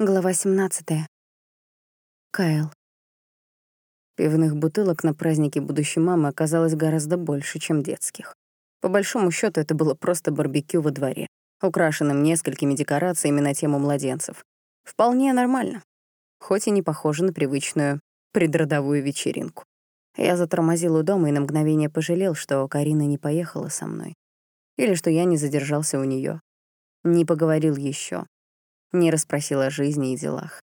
Глава 17. Кайл. Пивных бутылок на празднике будущей мамы оказалось гораздо больше, чем детских. По большому счету это было просто барбекю во дворе, украшенным несколькими декорациями на тему младенцев. Вполне нормально, хоть и не похоже на привычную предродовую вечеринку. Я затормозил у дома и на мгновение пожалел, что Карина не поехала со мной. Или что я не задержался у нее, Не поговорил еще, не расспросил о жизни и делах.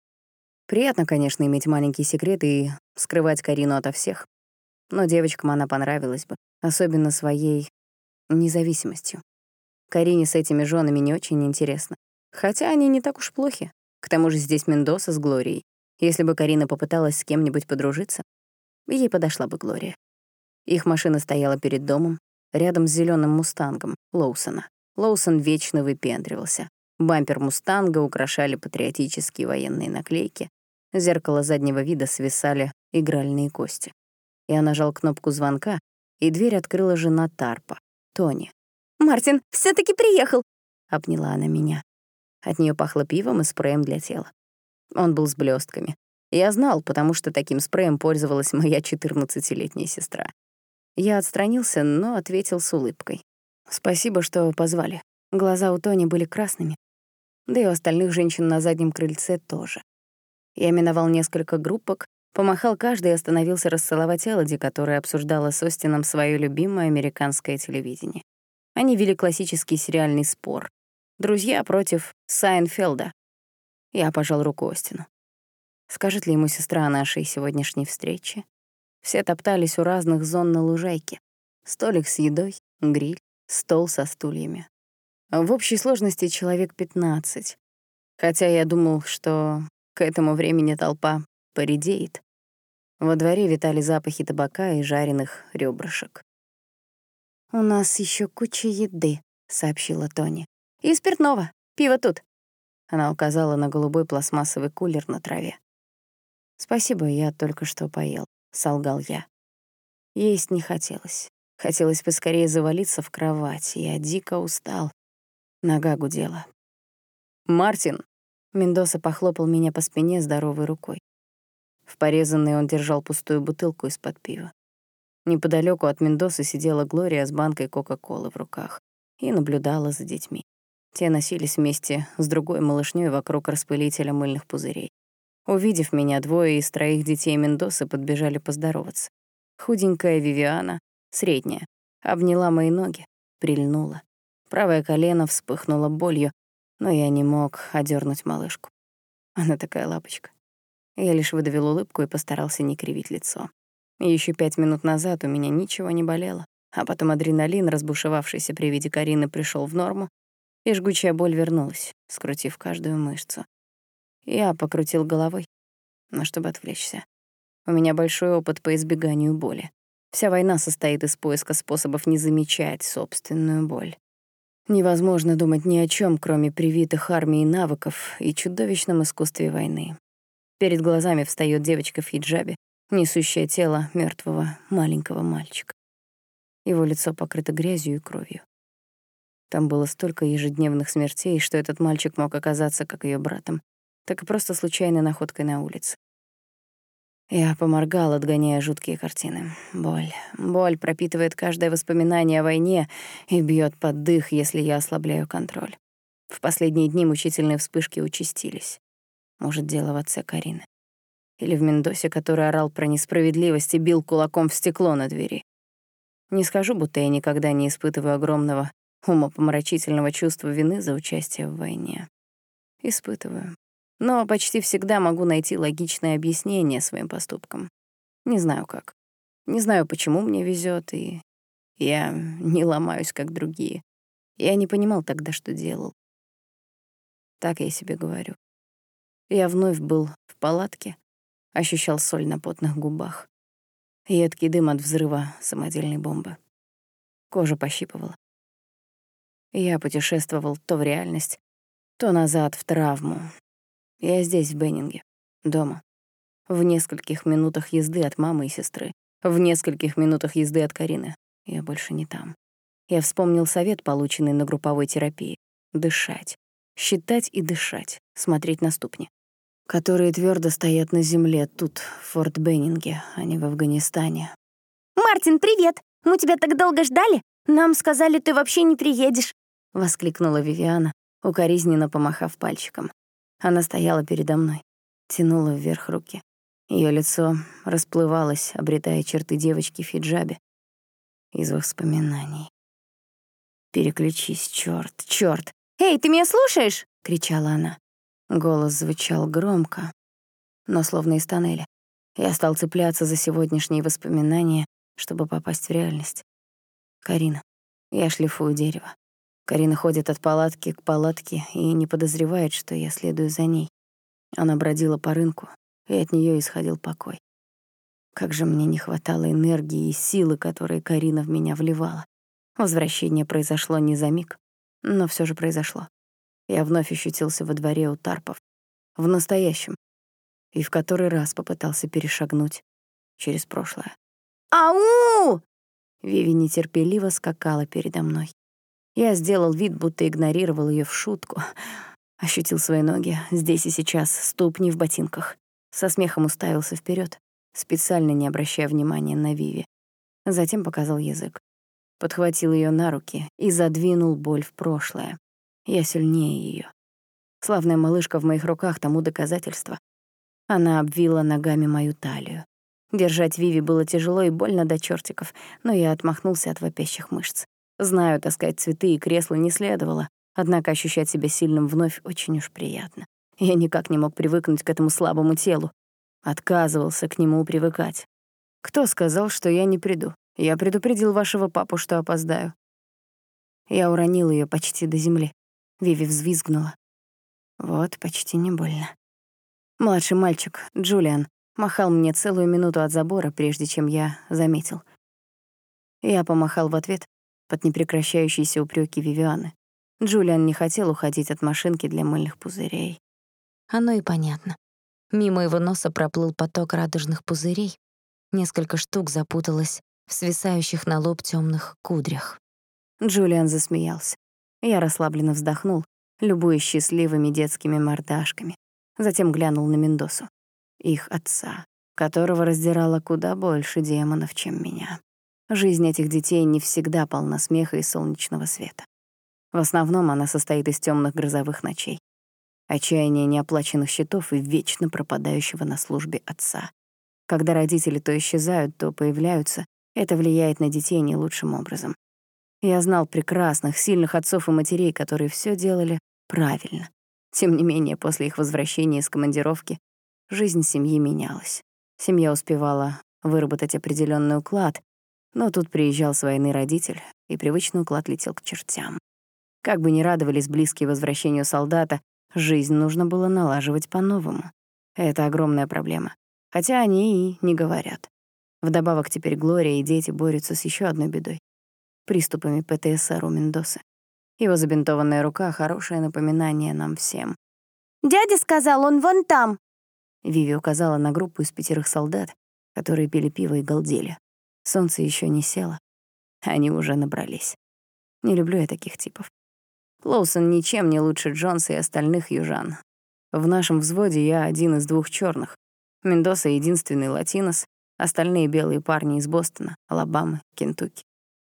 Приятно, конечно, иметь маленькие секреты и скрывать Карину ото всех. Но девочкам она понравилась бы, особенно своей независимостью. Карине с этими женами не очень интересно. Хотя они не так уж плохи. К тому же здесь Мендоса с Глорией. Если бы Карина попыталась с кем-нибудь подружиться, ей подошла бы Глория. Их машина стояла перед домом, рядом с зеленым мустангом Лоусона. Лоусон вечно выпендривался. Бампер «Мустанга» украшали патриотические военные наклейки. Зеркало заднего вида свисали игральные кости. Я нажал кнопку звонка, и дверь открыла жена Тарпа, Тони. «Мартин все таки приехал!» — обняла она меня. От нее пахло пивом и спреем для тела. Он был с блестками. Я знал, потому что таким спреем пользовалась моя 14-летняя сестра. Я отстранился, но ответил с улыбкой. «Спасибо, что позвали». Глаза у Тони были красными, да и у остальных женщин на заднем крыльце тоже. Я миновал несколько группок, помахал каждый и остановился расцеловать Элоди, которая обсуждала с Остином свое любимое американское телевидение. Они вели классический сериальный спор. Друзья против Сайнфелда. Я пожал руку Остину. Скажет ли ему сестра о нашей сегодняшней встрече? Все топтались у разных зон на лужайке. Столик с едой, гриль, стол со стульями. В общей сложности человек 15. Хотя я думал, что к этому времени толпа поредеет. Во дворе витали запахи табака и жареных ребрышек. «У нас еще куча еды», — сообщила Тони. «И спиртного. Пиво тут». Она указала на голубой пластмассовый кулер на траве. «Спасибо, я только что поел», — солгал я. Есть не хотелось. Хотелось поскорее завалиться в кровать. Я дико устал. Нога гудела. «Мартин!» Мендоса похлопал меня по спине здоровой рукой. В порезанной он держал пустую бутылку из-под пива. Неподалеку от Мендосы сидела Глория с банкой Кока-Колы в руках и наблюдала за детьми. Те носились вместе с другой малышней вокруг распылителя мыльных пузырей. Увидев меня, двое из троих детей Мендосы подбежали поздороваться. Худенькая Вивиана, средняя, обняла мои ноги, прильнула. Правое колено вспыхнуло болью, но я не мог одернуть малышку. Она такая лапочка. Я лишь выдавил улыбку и постарался не кривить лицо. Еще пять минут назад у меня ничего не болело, а потом адреналин, разбушевавшийся при виде Карины, пришел в норму, и жгучая боль вернулась, скрутив каждую мышцу. Я покрутил головой, но чтобы отвлечься. У меня большой опыт по избеганию боли. Вся война состоит из поиска способов не замечать собственную боль. Невозможно думать ни о чем, кроме привитых армией навыков и чудовищном искусстве войны. Перед глазами встает девочка в хиджабе, несущая тело мертвого маленького мальчика. Его лицо покрыто грязью и кровью. Там было столько ежедневных смертей, что этот мальчик мог оказаться как ее братом, так и просто случайной находкой на улице. Я поморгал, отгоняя жуткие картины. Боль. Боль пропитывает каждое воспоминание о войне и бьет под дых, если я ослабляю контроль. В последние дни мучительные вспышки участились. Может, дело в отце Карины. Или в Мендосе, который орал про несправедливость и бил кулаком в стекло на двери. Не скажу, будто я никогда не испытываю огромного умопомрачительного чувства вины за участие в войне. Испытываю но почти всегда могу найти логичное объяснение своим поступкам. Не знаю как. Не знаю, почему мне везет, и я не ломаюсь, как другие. Я не понимал тогда, что делал. Так я себе говорю. Я вновь был в палатке, ощущал соль на потных губах. Едкий дым от взрыва самодельной бомбы. Кожа пощипывала. Я путешествовал то в реальность, то назад в травму, я здесь, в Беннинге, дома. В нескольких минутах езды от мамы и сестры. В нескольких минутах езды от Карины. Я больше не там. Я вспомнил совет, полученный на групповой терапии. Дышать. Считать и дышать. Смотреть на ступни. которые твердо стоят на земле тут, в Форт Беннинге, а не в Афганистане. «Мартин, привет! Мы тебя так долго ждали? Нам сказали, ты вообще не приедешь!» — воскликнула Вивиана, укоризненно помахав пальчиком. Она стояла передо мной, тянула вверх руки. Ее лицо расплывалось, обретая черты девочки в хиджабе. Из воспоминаний. «Переключись, чёрт, чёрт!» «Эй, ты меня слушаешь?» — кричала она. Голос звучал громко, но словно из тоннеля. Я стал цепляться за сегодняшние воспоминания, чтобы попасть в реальность. Карина. Я шлифую дерево. Карина ходит от палатки к палатке и не подозревает, что я следую за ней. Она бродила по рынку, и от нее исходил покой. Как же мне не хватало энергии и силы, которые Карина в меня вливала. Возвращение произошло не за миг, но все же произошло. Я вновь ощутился во дворе у Тарпов, в настоящем, и в который раз попытался перешагнуть через прошлое. «Ау!» Виви нетерпеливо скакала передо мной. Я сделал вид, будто игнорировал ее в шутку. Ощутил свои ноги, здесь и сейчас, ступни в ботинках. Со смехом уставился вперед, специально не обращая внимания на Виви. Затем показал язык. Подхватил ее на руки и задвинул боль в прошлое. Я сильнее ее. Славная малышка в моих руках тому доказательство. Она обвила ногами мою талию. Держать Виви было тяжело и больно до чертиков, но я отмахнулся от вопящих мышц. Знаю, таскать цветы и кресла не следовало, однако ощущать себя сильным вновь очень уж приятно. Я никак не мог привыкнуть к этому слабому телу. Отказывался к нему привыкать. Кто сказал, что я не приду? Я предупредил вашего папу, что опоздаю. Я уронил ее почти до земли. Виви взвизгнула. Вот, почти не больно. Младший мальчик, Джулиан, махал мне целую минуту от забора, прежде чем я заметил. Я помахал в ответ под непрекращающиеся упреки Вивианы. Джулиан не хотел уходить от машинки для мыльных пузырей. Оно и понятно. Мимо его носа проплыл поток радужных пузырей. Несколько штук запуталось в свисающих на лоб темных кудрях. Джулиан засмеялся. Я расслабленно вздохнул, любуясь счастливыми детскими мордашками. Затем глянул на Мендосу, их отца, которого раздирало куда больше демонов, чем меня. Жизнь этих детей не всегда полна смеха и солнечного света. В основном она состоит из темных грозовых ночей, отчаяния неоплаченных счетов и вечно пропадающего на службе отца. Когда родители то исчезают, то появляются, это влияет на детей не лучшим образом. Я знал прекрасных, сильных отцов и матерей, которые все делали правильно. Тем не менее, после их возвращения из командировки жизнь семьи менялась. Семья успевала выработать определенный уклад, но тут приезжал с войны родитель, и привычный уклад летел к чертям. Как бы ни радовались близкие возвращению солдата, жизнь нужно было налаживать по-новому. Это огромная проблема. Хотя они и не говорят. Вдобавок теперь Глория и дети борются с еще одной бедой — приступами ПТСР у Мендосы. Его забинтованная рука — хорошее напоминание нам всем. «Дядя сказал, он вон там!» Виви указала на группу из пятерых солдат, которые пили пиво и галдели. Солнце еще не село. Они уже набрались. Не люблю я таких типов. Лоусон ничем не лучше Джонса и остальных южан. В нашем взводе я один из двух черных. Мендоса — единственный латинос, остальные белые парни из Бостона, Алабамы, Кентукки.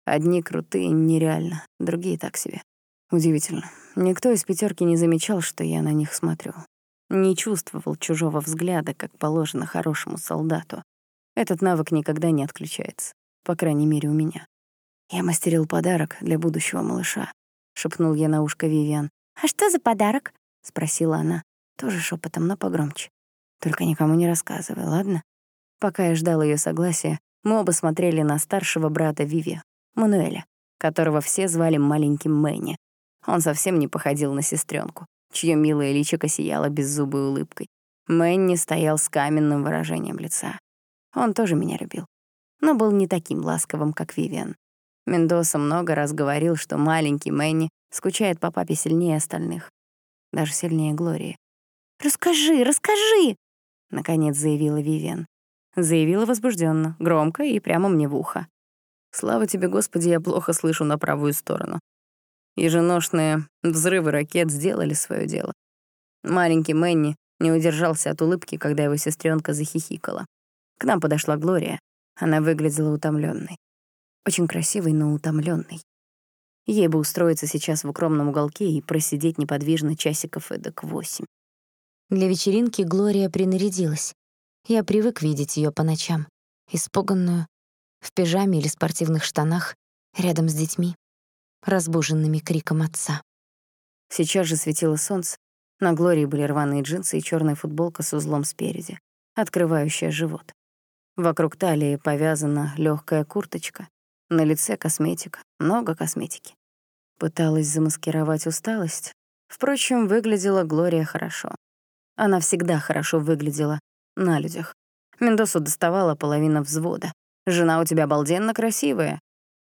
Одни крутые нереально, другие так себе. Удивительно. Никто из пятерки не замечал, что я на них смотрю. Не чувствовал чужого взгляда, как положено хорошему солдату. Этот навык никогда не отключается, по крайней мере, у меня. Я мастерил подарок для будущего малыша, шепнул я на ушко Вивиан. А что за подарок? спросила она, тоже шепотом, но погромче. Только никому не рассказывай, ладно? Пока я ждал ее согласия, мы оба смотрели на старшего брата Виви, Мануэля, которого все звали маленьким Мэнни. Он совсем не походил на сестренку, чье милое личико сияло беззубой улыбкой. Мэнни стоял с каменным выражением лица. Он тоже меня любил, но был не таким ласковым, как Вивиан. Мендоса много раз говорил, что маленький Мэнни скучает по папе сильнее остальных, даже сильнее Глории. «Расскажи, расскажи!» — наконец заявила Вивиан. Заявила возбужденно, громко и прямо мне в ухо. «Слава тебе, Господи, я плохо слышу на правую сторону. Еженошные взрывы ракет сделали свое дело. Маленький Мэнни Не удержался от улыбки, когда его сестренка захихикала. К нам подошла Глория. Она выглядела утомленной. Очень красивой, но утомленной. Ей бы устроиться сейчас в укромном уголке и просидеть неподвижно часиков эдак восемь. Для вечеринки Глория принарядилась. Я привык видеть ее по ночам, испуганную, в пижаме или спортивных штанах, рядом с детьми, разбуженными криком отца. Сейчас же светило солнце. На Глории были рваные джинсы и черная футболка с узлом спереди, открывающая живот. Вокруг талии повязана легкая курточка, на лице косметика, много косметики. Пыталась замаскировать усталость. Впрочем, выглядела Глория хорошо. Она всегда хорошо выглядела на людях. Мендосу доставала половина взвода. «Жена у тебя обалденно красивая.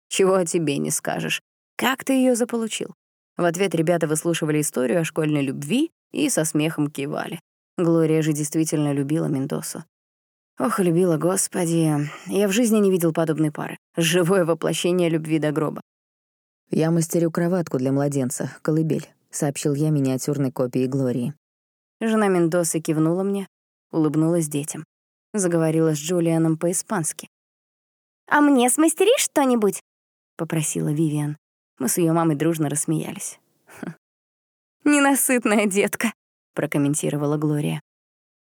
Чего о тебе не скажешь. Как ты ее заполучил?» В ответ ребята выслушивали историю о школьной любви и со смехом кивали. Глория же действительно любила Мендосу. Ох, любила, господи. Я в жизни не видел подобной пары. Живое воплощение любви до гроба. «Я мастерю кроватку для младенца, колыбель», — сообщил я миниатюрной копией Глории. Жена Мендосы кивнула мне, улыбнулась детям. Заговорила с Джулианом по-испански. «А мне смастеришь что-нибудь?» — попросила Вивиан. Мы с ее мамой дружно рассмеялись. «Ненасытная детка», — прокомментировала Глория.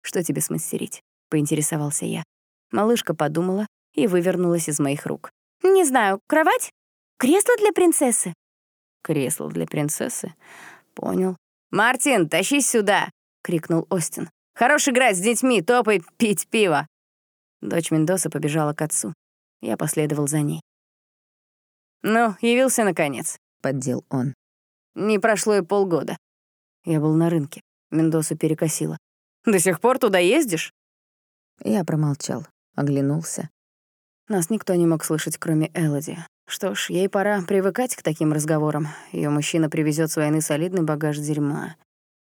«Что тебе смастерить?» — поинтересовался я. Малышка подумала и вывернулась из моих рук. «Не знаю, кровать? Кресло для принцессы?» «Кресло для принцессы? Понял». «Мартин, тащись сюда!» — крикнул Остин. «Хорош играть с детьми, топай пить пиво!» Дочь Мендоса побежала к отцу. Я последовал за ней. «Ну, явился наконец», — поддел он. «Не прошло и полгода». Я был на рынке. Мендосу перекосило. «До сих пор туда ездишь?» Я промолчал, оглянулся. Нас никто не мог слышать, кроме Элоди. Что ж, ей пора привыкать к таким разговорам. Ее мужчина привезет с войны солидный багаж дерьма.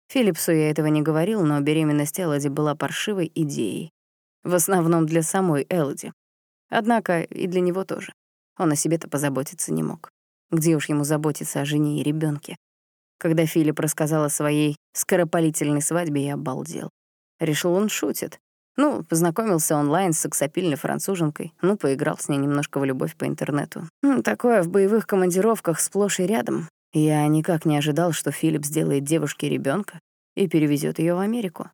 Филлипсу я этого не говорил, но беременность Элоди была паршивой идеей. В основном для самой Элоди. Однако и для него тоже. Он о себе-то позаботиться не мог. Где уж ему заботиться о жене и ребенке? Когда Филипп рассказал о своей скоропалительной свадьбе, я обалдел. Решил, он шутит. Ну, познакомился онлайн с сексапильной француженкой, ну, поиграл с ней немножко в любовь по интернету. Ну, такое в боевых командировках сплошь и рядом. Я никак не ожидал, что Филипп сделает девушке ребенка и перевезет ее в Америку.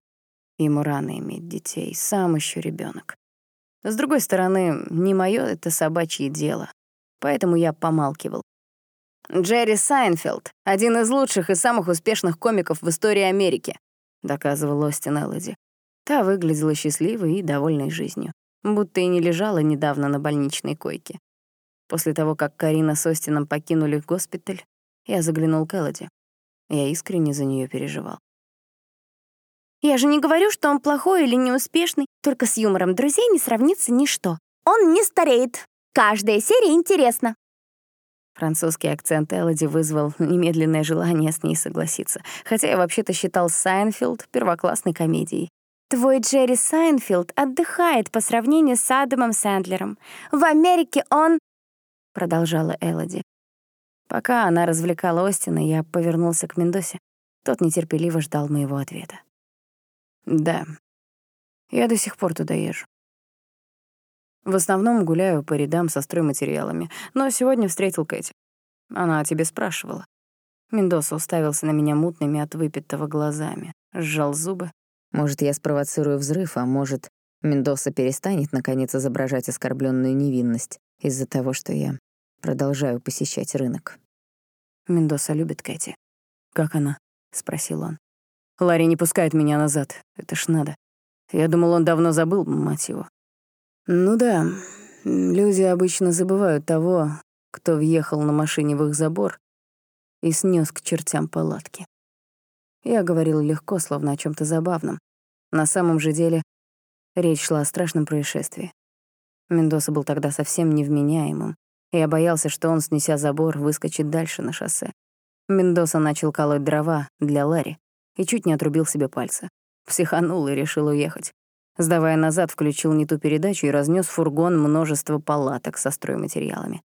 Ему рано иметь детей, сам еще ребенок. С другой стороны, не мое это собачье дело, поэтому я помалкивал. «Джерри Сайнфилд — один из лучших и самых успешных комиков в истории Америки», — доказывал Остин Элоди. Та выглядела счастливой и довольной жизнью, будто и не лежала недавно на больничной койке. После того, как Карина с Остином покинули госпиталь, я заглянул к Элоди. Я искренне за нее переживал. «Я же не говорю, что он плохой или неуспешный, только с юмором друзей не сравнится ничто. Он не стареет. Каждая серия интересна». Французский акцент Элоди вызвал немедленное желание с ней согласиться, хотя я вообще-то считал Сайнфилд первоклассной комедией. Твой Джерри Сайнфилд отдыхает по сравнению с Адамом Сэндлером. В Америке он...» — продолжала Элоди. Пока она развлекала Остина, я повернулся к Мендосе. Тот нетерпеливо ждал моего ответа. «Да, я до сих пор туда езжу. В основном гуляю по рядам со стройматериалами, но сегодня встретил Кэти. Она о тебе спрашивала. Мендоса уставился на меня мутными от выпитого глазами, сжал зубы, может, я спровоцирую взрыв, а может, Мендоса перестанет, наконец, изображать оскорбленную невинность из-за того, что я продолжаю посещать рынок. Мендоса любит Кэти. «Как она?» — спросил он. «Ларри не пускает меня назад. Это ж надо. Я думал, он давно забыл, мать его». «Ну да, люди обычно забывают того, кто въехал на машине в их забор и снес к чертям палатки. Я говорил легко, словно о чем то забавном. На самом же деле речь шла о страшном происшествии. Мендоса был тогда совсем невменяемым. Я боялся, что он, снеся забор, выскочит дальше на шоссе. Мендоса начал колоть дрова для Ларри и чуть не отрубил себе пальцы. Психанул и решил уехать. Сдавая назад, включил не ту передачу и разнес фургон множество палаток со стройматериалами.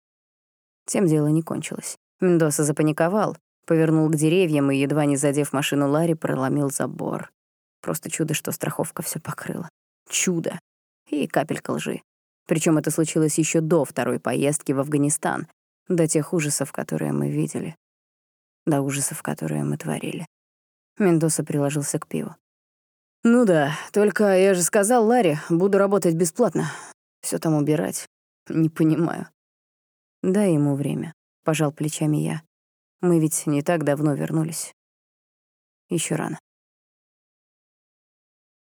Тем дело не кончилось. Мендоса запаниковал, повернул к деревьям и, едва не задев машину Ларри, проломил забор. Просто чудо, что страховка все покрыла. Чудо. И капелька лжи. Причем это случилось еще до второй поездки в Афганистан, до тех ужасов, которые мы видели, до ужасов, которые мы творили. Мендоса приложился к пиву. «Ну да, только я же сказал Ларе, буду работать бесплатно. Все там убирать. Не понимаю». «Дай ему время», — пожал плечами я. «Мы ведь не так давно вернулись. Еще рано».